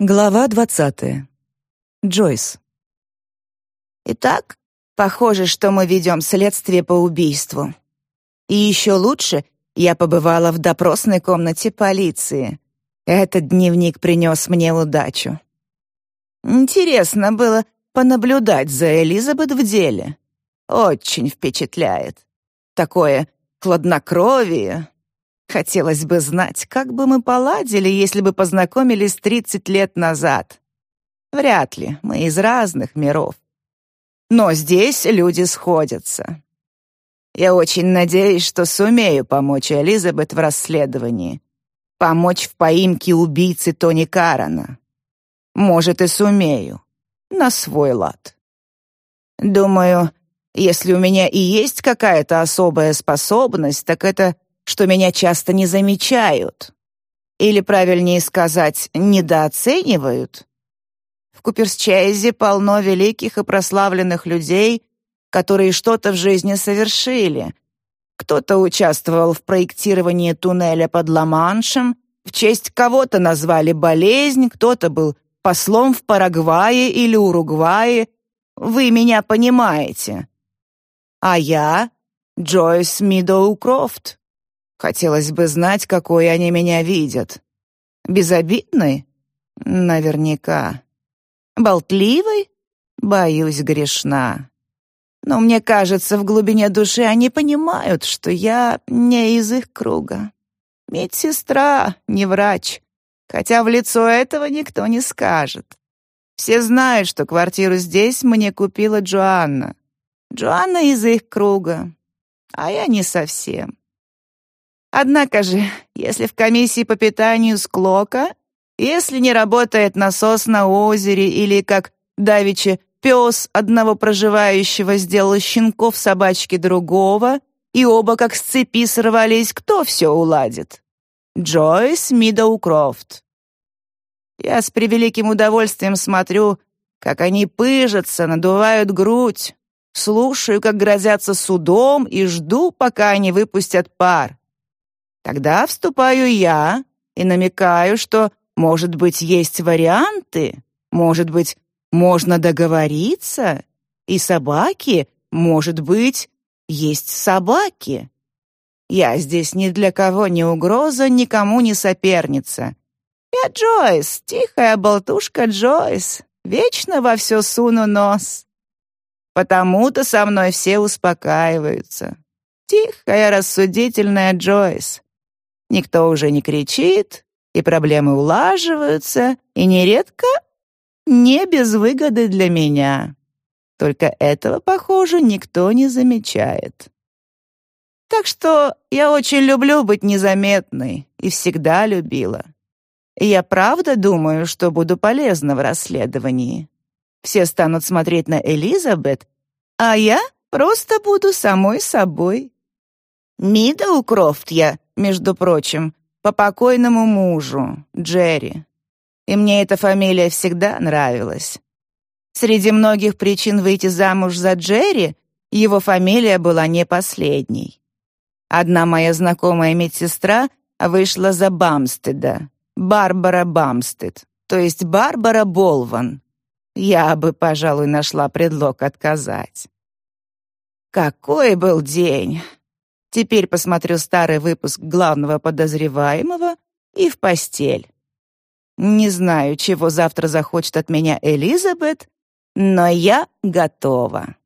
Глава двадцатая. Джойс. Итак, похоже, что мы ведем следствие по убийству. И еще лучше, я побывала в допросной комнате полиции. Этот дневник принес мне удачу. Интересно было понаблюдать за Элизабет в деле. Очень впечатляет. Такое хладнокровие, Хотелось бы знать, как бы мы поладили, если бы познакомились 30 лет назад. Вряд ли, мы из разных миров. Но здесь люди сходятся. Я очень надеюсь, что сумею помочь Элизабет в расследовании. Помочь в поимке убийцы Тони Карана. Может, и сумею. На свой лад. Думаю, если у меня и есть какая-то особая способность, так это что меня часто не замечают. Или, правильнее сказать, недооценивают. В Куперсчайзе полно великих и прославленных людей, которые что-то в жизни совершили. Кто-то участвовал в проектировании туннеля под Ла-Маншем, в честь кого-то назвали болезнь, кто-то был послом в Парагвае или Уругвае. Вы меня понимаете. А я — Джойс Мидоу Крофт. Хотелось бы знать, какой они меня видят. Безобидный? Наверняка. Болтливый? Боюсь, грешна. Но мне кажется, в глубине души они понимают, что я не из их круга. Медсестра, не врач. Хотя в лицо этого никто не скажет. Все знают, что квартиру здесь мне купила Джоанна. Джоанна из их круга, а я не совсем. Однако же, если в комиссии по питанию склока, если не работает насос на озере или, как давеча, пес одного проживающего сделал щенков собачки другого, и оба как с цепи сорвались, кто все уладит? Джойс Мидоукрофт. Я с превеликим удовольствием смотрю, как они пыжатся, надувают грудь, слушаю, как грозятся судом и жду, пока они выпустят пар. Тогда вступаю я и намекаю, что, может быть, есть варианты, может быть, можно договориться, и собаки, может быть, есть собаки. Я здесь ни для кого не угроза, никому не соперница. Я Джойс, тихая болтушка Джойс, вечно во все суну нос. Потому-то со мной все успокаиваются. Тихая, рассудительная Джойс. Никто уже не кричит, и проблемы улаживаются, и нередко не без выгоды для меня. Только этого, похоже, никто не замечает. Так что я очень люблю быть незаметной и всегда любила. И я правда думаю, что буду полезна в расследовании. Все станут смотреть на Элизабет, а я просто буду самой собой. Мидоукрофт я между прочим, по покойному мужу, Джерри. И мне эта фамилия всегда нравилась. Среди многих причин выйти замуж за Джерри его фамилия была не последней. Одна моя знакомая медсестра вышла за Бамстеда, Барбара Бамстед, то есть Барбара Болван. Я бы, пожалуй, нашла предлог отказать. Какой был день! Теперь посмотрю старый выпуск главного подозреваемого и в постель. Не знаю, чего завтра захочет от меня Элизабет, но я готова.